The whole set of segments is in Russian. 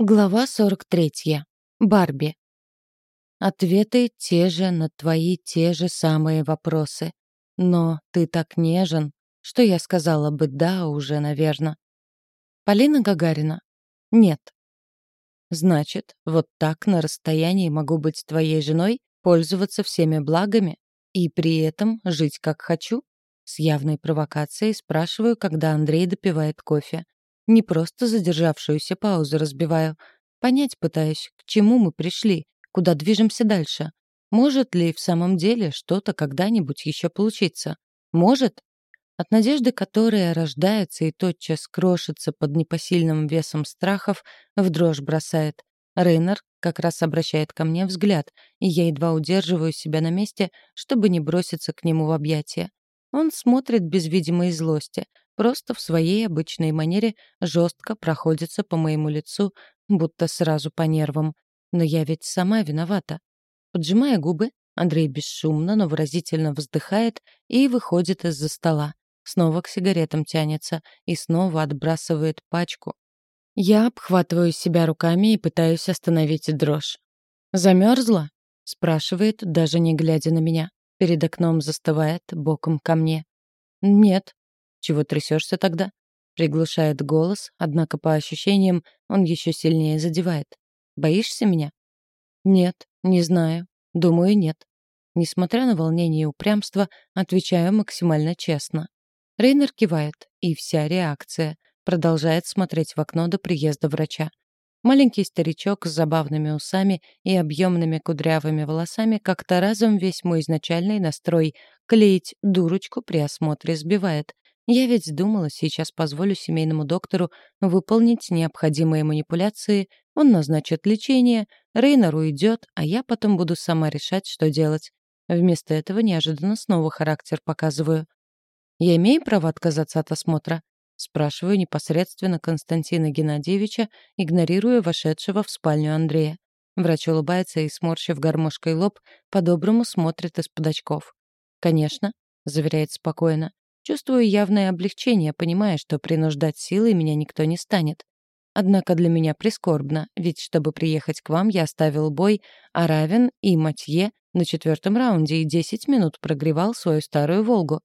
Глава 43. Барби. Ответы те же на твои те же самые вопросы. Но ты так нежен, что я сказала бы «да» уже, наверное. Полина Гагарина. Нет. Значит, вот так на расстоянии могу быть твоей женой, пользоваться всеми благами и при этом жить как хочу? С явной провокацией спрашиваю, когда Андрей допивает кофе. Не просто задержавшуюся паузу разбиваю. Понять пытаюсь, к чему мы пришли, куда движемся дальше. Может ли в самом деле что-то когда-нибудь еще получиться? Может? От надежды, которая рождается и тотчас крошится под непосильным весом страхов, в дрожь бросает. Рейнер как раз обращает ко мне взгляд, и я едва удерживаю себя на месте, чтобы не броситься к нему в объятия. Он смотрит без видимой злости, просто в своей обычной манере жестко проходится по моему лицу, будто сразу по нервам. Но я ведь сама виновата. Поджимая губы, Андрей бесшумно, но выразительно вздыхает и выходит из-за стола. Снова к сигаретам тянется и снова отбрасывает пачку. Я обхватываю себя руками и пытаюсь остановить дрожь. «Замерзла?» — спрашивает, даже не глядя на меня. Перед окном застывает, боком ко мне. «Нет», чего трясешься тогда? Приглушает голос, однако по ощущениям он еще сильнее задевает. Боишься меня? Нет, не знаю. Думаю, нет. Несмотря на волнение и упрямство, отвечаю максимально честно. Рейнер кивает, и вся реакция. Продолжает смотреть в окно до приезда врача. Маленький старичок с забавными усами и объемными кудрявыми волосами как-то разом весь мой изначальный настрой клеить дурочку при осмотре сбивает. Я ведь думала, сейчас позволю семейному доктору выполнить необходимые манипуляции, он назначит лечение, Рейнер уйдет, а я потом буду сама решать, что делать. Вместо этого неожиданно снова характер показываю. «Я имею право отказаться от осмотра?» Спрашиваю непосредственно Константина Геннадьевича, игнорируя вошедшего в спальню Андрея. Врач улыбается и, сморщив гармошкой лоб, по-доброму смотрит из-под очков. «Конечно», — заверяет спокойно. Чувствую явное облегчение, понимая, что принуждать силой меня никто не станет. Однако для меня прискорбно, ведь чтобы приехать к вам, я оставил бой, а Равен и Матье на четвертом раунде и 10 минут прогревал свою старую «Волгу».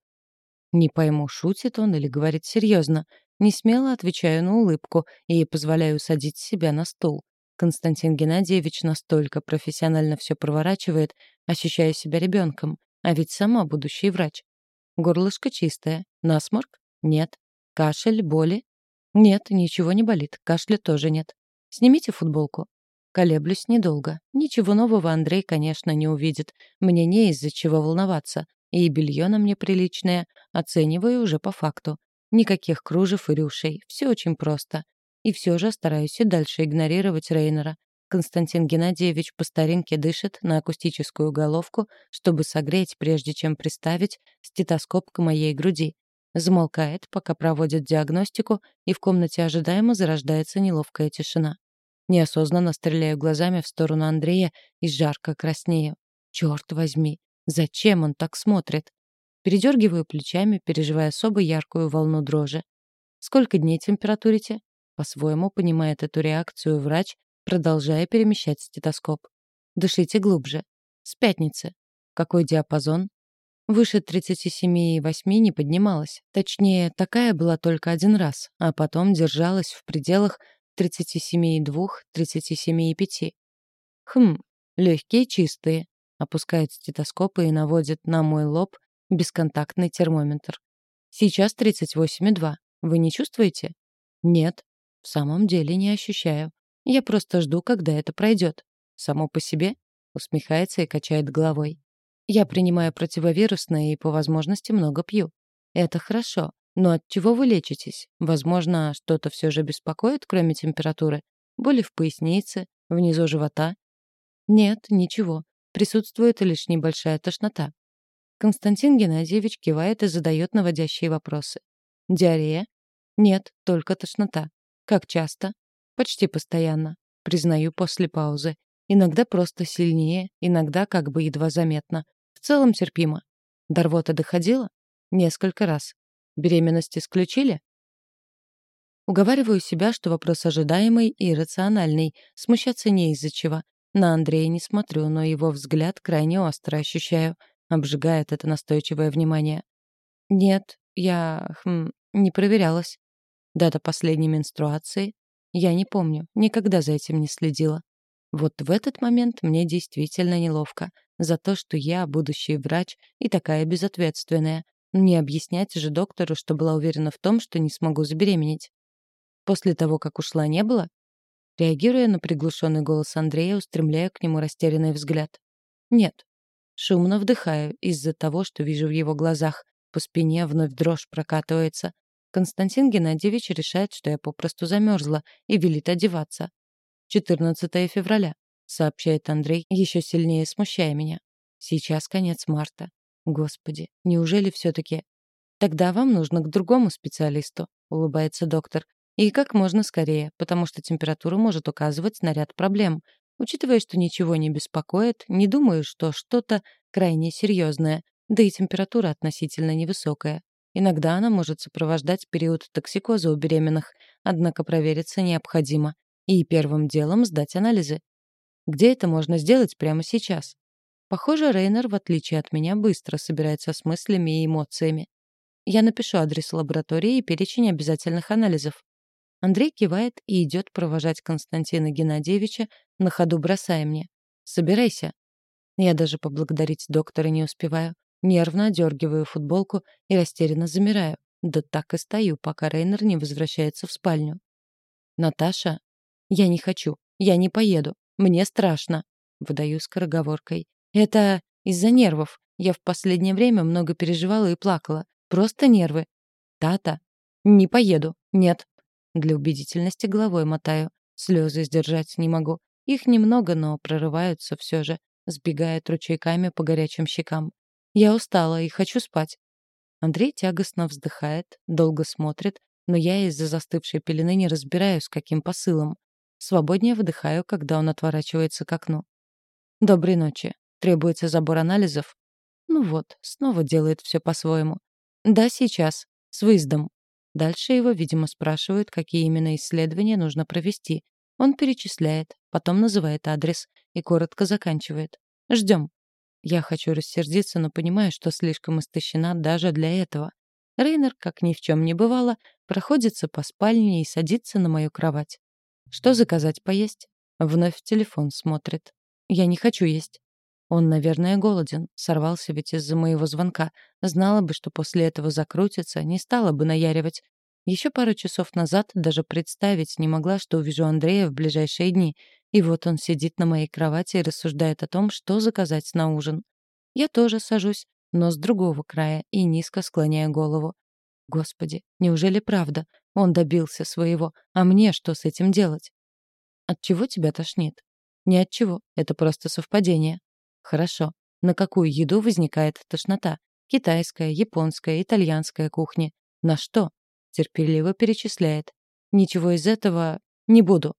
Не пойму, шутит он или говорит серьезно. Не смело отвечаю на улыбку и позволяю садить себя на стул. Константин Геннадьевич настолько профессионально все проворачивает, ощущая себя ребенком, а ведь сама будущий врач. Горлышко чистое. Насморк? Нет. Кашель, боли? Нет, ничего не болит. Кашля тоже нет. Снимите футболку. Колеблюсь недолго. Ничего нового Андрей, конечно, не увидит. Мне не из-за чего волноваться. И белье на мне приличное. Оцениваю уже по факту. Никаких кружев и рюшей. Все очень просто. И все же стараюсь и дальше игнорировать Рейнера. Константин Геннадьевич по старинке дышит на акустическую головку, чтобы согреть, прежде чем приставить стетоскоп к моей груди. Замолкает, пока проводит диагностику, и в комнате ожидаемо зарождается неловкая тишина. Неосознанно стреляю глазами в сторону Андрея и жарко краснею. Черт возьми, зачем он так смотрит? Передергиваю плечами, переживая особо яркую волну дрожи. «Сколько дней температурите?» По-своему понимает эту реакцию врач, продолжая перемещать стетоскоп. Дышите глубже. С пятницы. Какой диапазон? Выше 37,8 не поднималась. Точнее, такая была только один раз, а потом держалась в пределах 37,2-37,5. Хм, легкие чистые. Опускает стетоскоп и наводит на мой лоб бесконтактный термометр. Сейчас 38,2. Вы не чувствуете? Нет. В самом деле не ощущаю. Я просто жду, когда это пройдет. Само по себе усмехается и качает головой. Я принимаю противовирусное и по возможности много пью. Это хорошо. Но от чего вы лечитесь? Возможно, что-то все же беспокоит, кроме температуры? Боли в пояснице, внизу живота? Нет, ничего. Присутствует лишь небольшая тошнота. Константин Геннадьевич кивает и задает наводящие вопросы. Диарея? Нет, только тошнота. Как часто? Почти постоянно. Признаю после паузы. Иногда просто сильнее, иногда как бы едва заметно. В целом терпимо. До рвота доходила? Несколько раз. Беременность исключили? Уговариваю себя, что вопрос ожидаемый и рациональный, смущаться не из-за чего. На Андрея не смотрю, но его взгляд крайне остро ощущаю. Обжигает это настойчивое внимание. Нет, я, хм, не проверялась. Дата последней менструации? Я не помню, никогда за этим не следила. Вот в этот момент мне действительно неловко за то, что я будущий врач и такая безответственная. Не объяснять же доктору, что была уверена в том, что не смогу забеременеть. После того, как ушла, не было? Реагируя на приглушенный голос Андрея, устремляю к нему растерянный взгляд. Нет. Шумно вдыхаю из-за того, что вижу в его глазах. По спине вновь дрожь прокатывается. Константин Геннадьевич решает, что я попросту замерзла, и велит одеваться. 14 февраля, сообщает Андрей, еще сильнее смущая меня. Сейчас конец марта. Господи, неужели все-таки... Тогда вам нужно к другому специалисту, улыбается доктор. И как можно скорее, потому что температура может указывать на ряд проблем. Учитывая, что ничего не беспокоит, не думаю, что что-то крайне серьезное, да и температура относительно невысокая. Иногда она может сопровождать период токсикоза у беременных, однако провериться необходимо. И первым делом сдать анализы. Где это можно сделать прямо сейчас? Похоже, Рейнер, в отличие от меня, быстро собирается с мыслями и эмоциями. Я напишу адрес лаборатории и перечень обязательных анализов. Андрей кивает и идет провожать Константина Геннадьевича, на ходу бросая мне. «Собирайся». Я даже поблагодарить доктора не успеваю. Нервно одергиваю футболку и растерянно замираю. Да так и стою, пока Рейнер не возвращается в спальню. «Наташа?» «Я не хочу. Я не поеду. Мне страшно», — выдаю скороговоркой. «Это из-за нервов. Я в последнее время много переживала и плакала. Просто нервы. Тата? Не поеду. Нет, для убедительности головой мотаю. Слезы сдержать не могу. Их немного, но прорываются все же, сбегают ручейками по горячим щекам. Я устала и хочу спать. Андрей тягостно вздыхает, долго смотрит, но я из-за застывшей пелены не разбираю, с каким посылом. Свободнее выдыхаю, когда он отворачивается к окну. «Доброй ночи. Требуется забор анализов?» Ну вот, снова делает все по-своему. «Да, сейчас. С выездом». Дальше его, видимо, спрашивают, какие именно исследования нужно провести. Он перечисляет, потом называет адрес и коротко заканчивает. Ждем. Я хочу рассердиться, но понимаю, что слишком истощена даже для этого. Рейнер, как ни в чем не бывало, проходится по спальне и садится на мою кровать. Что заказать поесть? Вновь в телефон смотрит. Я не хочу есть. Он, наверное, голоден. Сорвался ведь из-за моего звонка. Знала бы, что после этого закрутится, не стала бы наяривать. Еще пару часов назад даже представить не могла, что увижу Андрея в ближайшие дни. И вот он сидит на моей кровати и рассуждает о том, что заказать на ужин. Я тоже сажусь, но с другого края, и низко склоняю голову. Господи, неужели правда? Он добился своего, а мне что с этим делать? От чего тебя тошнит? Ни от чего, это просто совпадение. Хорошо. На какую еду возникает тошнота? Китайская, японская, итальянская кухни. На что? Терпеливо перечисляет. Ничего из этого не буду.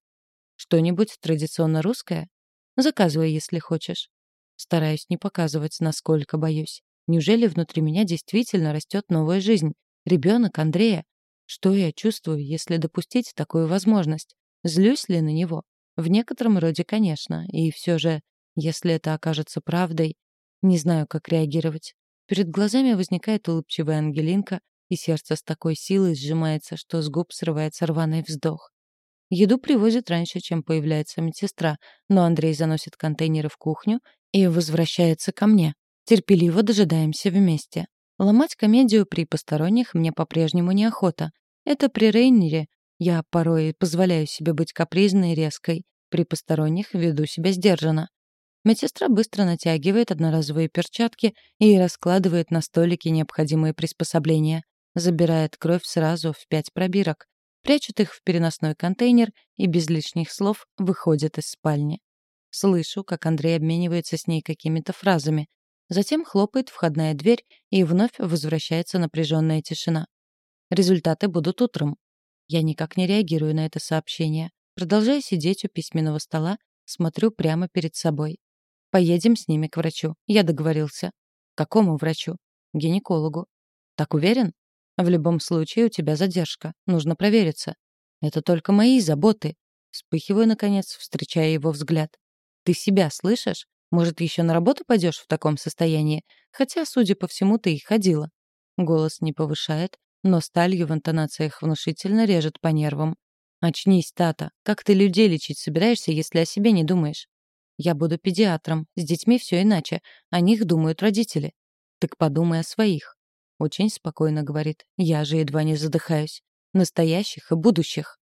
Что-нибудь традиционно русское? Заказывай, если хочешь. Стараюсь не показывать, насколько боюсь. Неужели внутри меня действительно растет новая жизнь? Ребенок Андрея? Что я чувствую, если допустить такую возможность? Злюсь ли на него? В некотором роде, конечно. И все же если это окажется правдой, не знаю, как реагировать. Перед глазами возникает улыбчивая Ангелинка, и сердце с такой силой сжимается, что с губ срывается рваный вздох. Еду привозят раньше, чем появляется медсестра, но Андрей заносит контейнеры в кухню и возвращается ко мне. Терпеливо дожидаемся вместе. Ломать комедию при посторонних мне по-прежнему неохота. Это при Рейнере я порой позволяю себе быть капризной и резкой. При посторонних веду себя сдержанно. Медсестра быстро натягивает одноразовые перчатки и раскладывает на столике необходимые приспособления. Забирает кровь сразу в пять пробирок, прячет их в переносной контейнер и без лишних слов выходит из спальни. Слышу, как Андрей обменивается с ней какими-то фразами. Затем хлопает входная дверь, и вновь возвращается напряженная тишина. Результаты будут утром. Я никак не реагирую на это сообщение. Продолжая сидеть у письменного стола, смотрю прямо перед собой. Поедем с ними к врачу. Я договорился. Какому врачу? Гинекологу. Так уверен? В любом случае у тебя задержка. Нужно провериться. Это только мои заботы. Вспыхиваю, наконец, встречая его взгляд. Ты себя слышишь? Может, еще на работу пойдешь в таком состоянии? Хотя, судя по всему, ты и ходила. Голос не повышает, но сталью в интонациях внушительно режет по нервам. «Очнись, Тата. Как ты людей лечить собираешься, если о себе не думаешь?» «Я буду педиатром. С детьми все иначе. О них думают родители». «Так подумай о своих». Очень спокойно говорит. «Я же едва не задыхаюсь. Настоящих и будущих».